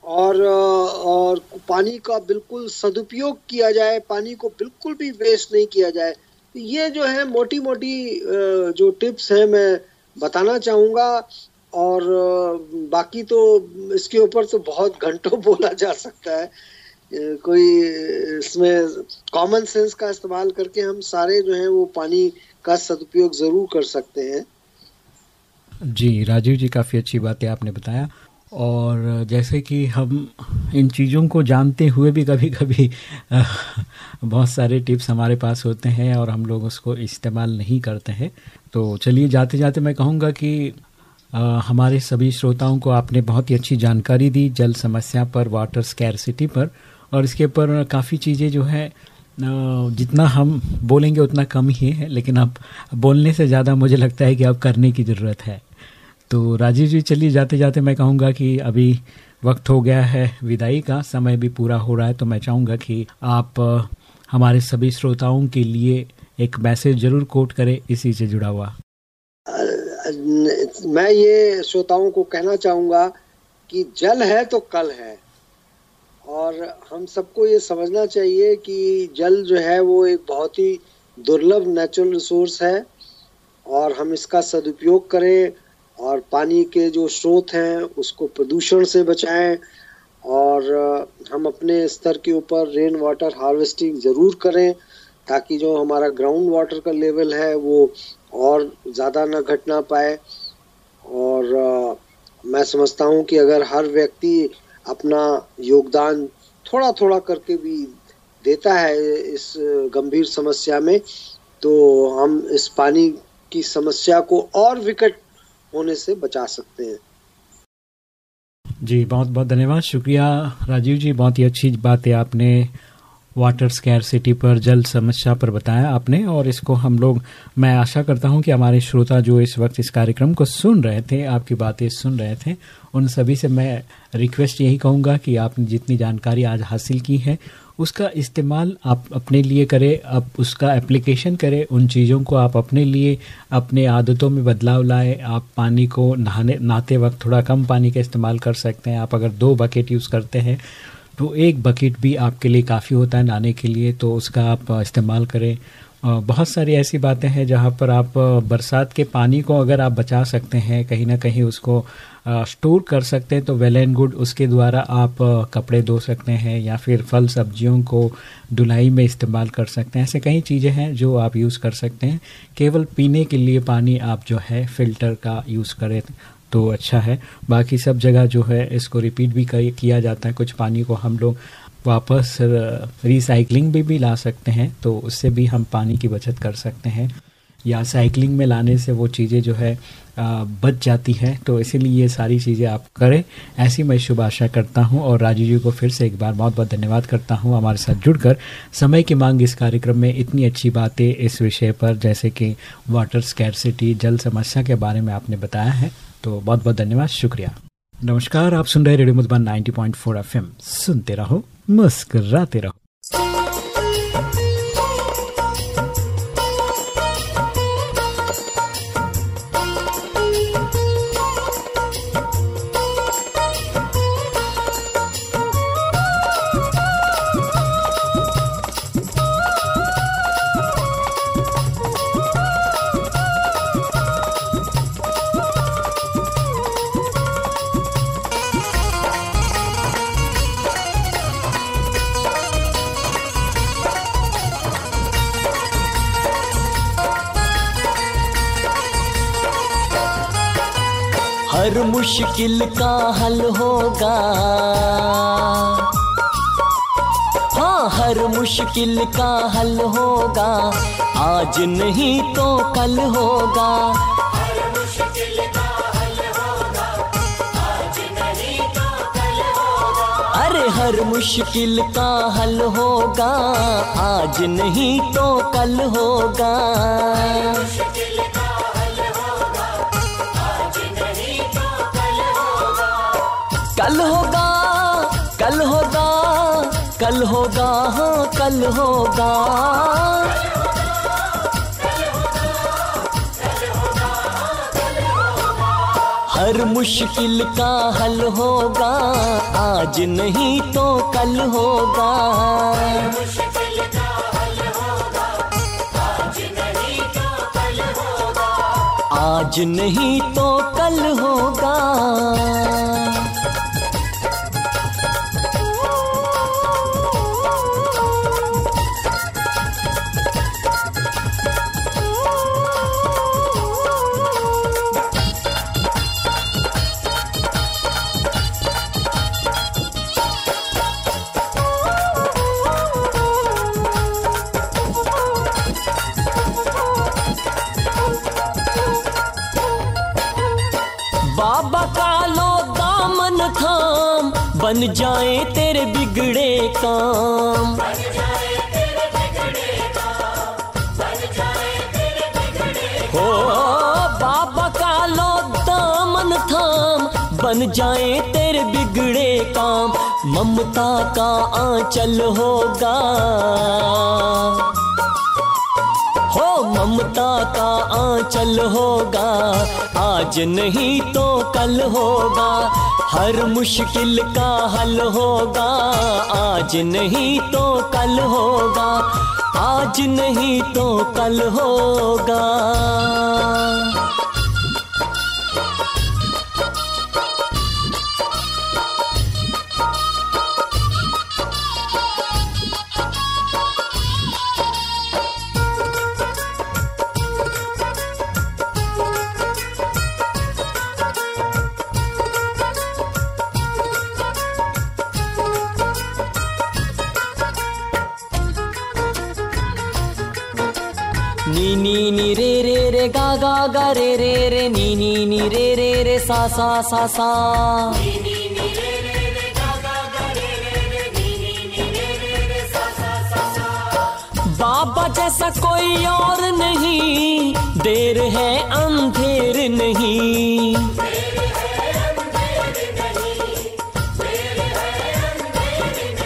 और और पानी का बिल्कुल सदुपयोग किया जाए, पानी को बिल्कुल भी वेस्ट नहीं किया जाए। ये जो है मोटी मोटी जो टिप्स है मैं बताना चाहूँगा और बाकी तो इसके ऊपर तो बहुत घंटों बोला जा सकता है। कोई इसमें कॉमन सेंस का इस्तेमाल करके हम सारे जो हैं वो पानी का सदुपयोग ज़रूर कर सकते हैं। जी, राजीव जी, काफ़ी अच्छी बात आपने बताया। और जैसे कि हम इन चीज़ों को जानते हुए भी कभी कभी बहुत सारे टिप्स हमारे पास होते हैं और हम लोग उसको इस्तेमाल नहीं करते हैं। तो चलिए जाते जाते मैं कहूँगा कि आ, हमारे सभी श्रोताओं को आपने बहुत ही अच्छी जानकारी दी जल समस्या पर वाटर स्कैरसिटी पर और इसके ऊपर काफ़ी चीज़ें जो है जितना हम बोलेंगे उतना कम ही है लेकिन अब बोलने से ज़्यादा मुझे लगता है कि अब करने की ज़रूरत है। तो राजीव जी, चलिए जाते जाते मैं कहूँगा कि अभी वक्त हो गया है विदाई का, समय भी पूरा हो रहा है तो मैं चाहूँगा कि आप हमारे सभी श्रोताओं के लिए एक मैसेज ज़रूर कोट करें, इसी से जुड़ा हुआ। मैं ये श्रोताओं को कहना चाहूँगा कि जल है तो कल है, और हम सबको ये समझना चाहिए कि जल जो है वो एक बहुत ही दुर्लभ नेचुरल रिसोर्स है, और हम इसका सदुपयोग करें और पानी के जो स्रोत हैं उसको प्रदूषण से बचाएँ और हम अपने स्तर के ऊपर रेन वाटर हार्वेस्टिंग ज़रूर करें ताकि जो हमारा ग्राउंड वाटर का लेवल है वो और ज़्यादा न घट ना पाए। और आ, मैं समझता हूँ कि अगर हर व्यक्ति अपना योगदान थोड़ा थोड़ा करके भी देता है इस गंभीर समस्या में तो हम इस पानी की समस्या को और विकट होने से बचा सकते हैं। जी, बहुत बहुत धन्यवाद। शुक्रिया राजीव जी, बहुत ही अच्छी बात है आपने वाटर स्कैर सिटी पर, जल समस्या पर बताया आपने, और इसको हम लोग, मैं आशा करता हूँ कि हमारे श्रोता जो इस वक्त इस कार्यक्रम को सुन रहे थे, आपकी बातें सुन रहे थे, उन सभी से मैं रिक्वेस्ट यही कहूँगा कि आपने जितनी जानकारी आज हासिल की है उसका इस्तेमाल आप अपने लिए करें, आप उसका एप्लीकेशन करें, उन चीज़ों को आप अपने लिए, अपने आदतों में बदलाव लाए। आप पानी को नहाने, नहाते वक्त थोड़ा कम पानी का इस्तेमाल कर सकते हैं। आप अगर दो बकेट यूज़ करते हैं तो एक बकेट भी आपके लिए काफ़ी होता है नहाने के लिए तो उसका आप इस्तेमाल करें। बहुत सारी ऐसी बातें हैं जहाँ पर आप बरसात के पानी को अगर आप बचा सकते हैं, कहीं ना कहीं उसको स्टोर कर सकते हैं तो वेल एंड गुड उसके द्वारा आप कपड़े धो सकते हैं या फिर फल सब्जियों को धुलाई में इस्तेमाल कर सकते हैं। ऐसे कई चीज़ें हैं जो आप यूज़ कर सकते हैं। केवल पीने के लिए पानी आप जो है फ़िल्टर का यूज़ करें तो अच्छा है। बाकी सब जगह जो है इसको रिपीट भी किया जाता है। कुछ पानी को हम लोग वापस रिसाइकलिंग भी भी ला सकते हैं तो उससे भी हम पानी की बचत कर सकते हैं। या साइकिलिंग में लाने से वो चीज़ें जो है बच जाती है। तो इसीलिए ये सारी चीज़ें आप करें। ऐसी मैं शुभ आशा करता हूँ और राजू जी को फिर से एक बार बहुत बहुत धन्यवाद करता हूँ हमारे साथ जुड़कर। समय की मांग इस कार्यक्रम में इतनी अच्छी बातें इस विषय पर, जैसे कि वाटर स्कैरसिटी जल समस्या के बारे में आपने बताया है। तो बहुत बहुत धन्यवाद, शुक्रिया। नमस्कार, आप सुन रहे रेडियो मधुबन 90.4 एफएम। सुनते रहो, मुस्कराते रहो। मुश्किल का हल होगा। हाँ हर मुश्किल का हल होगा। आज नहीं तो कल होगा। अरे हर मुश्किल का हल होगा। आज नहीं तो कल होगा। होगा हाँ कल होगा। हर मुश्किल का हल होगा, आज नहीं तो कल होगा। आज नहीं तो कल होगा। बन जाए तेरे बिगड़े काम। हो, बाबा का लो दामन थाम, बन जाए तेरे बिगड़े काम। ममता का आंचल होगा। हो, ममता का आंचल होगा। आज नहीं तो कल होगा। हर मुश्किल का हल होगा। आज नहीं तो कल होगा। आज नहीं तो कल होगा। गा रे रे रे, नी नी नी, रे रे रे, सा सा सा सा। बाबा जैसा कोई और नहीं, देर है अंधेर नहीं।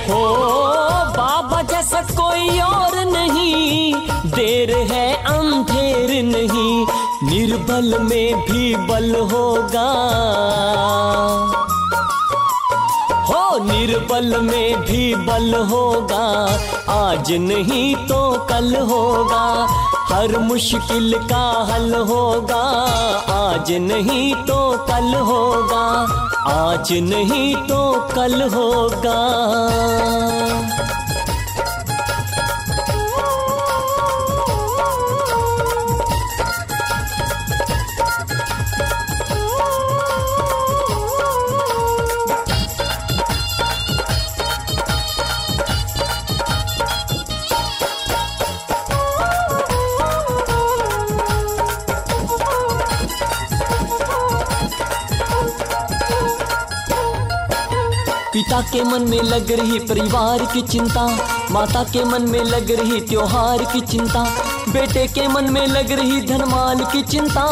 हो, बाबा जैसा कोई और नहीं, देर है अंधेर नहीं। निर्बल में भी बल होगा। हो, निर्बल में भी बल होगा। आज नहीं तो कल होगा। हर मुश्किल का हल होगा। आज नहीं तो कल होगा। आज नहीं तो कल होगा। पिता के मन में लग रही परिवार की चिंता। माता के मन में लग रही त्योहार की चिंता। बेटे के मन में लग रही धनमाल की चिंता।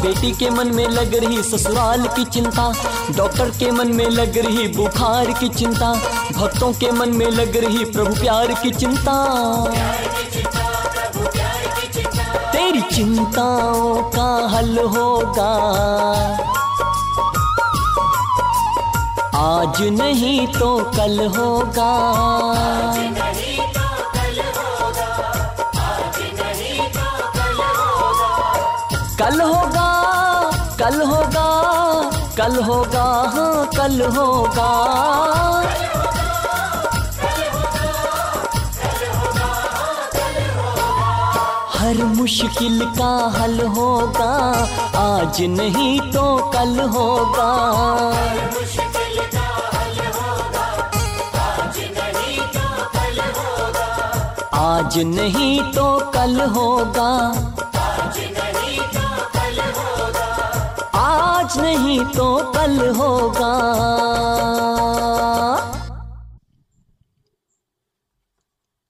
बेटी के मन में लग रही ससुराल की चिंता। डॉक्टर के मन में लग रही बुखार की चिंता। भक्तों के मन में लग रही प्रभु प्यार की चिंता। तेरी चिंताओं का हल होगा। आज नहीं तो कल होगा। कल होगा कल होगा कल होगा हाँ कल होगा। हर मुश्किल का हल होगा आज नहीं तो कल होगा। आज नहीं तो कल होगा। आज नहीं तो कल होगा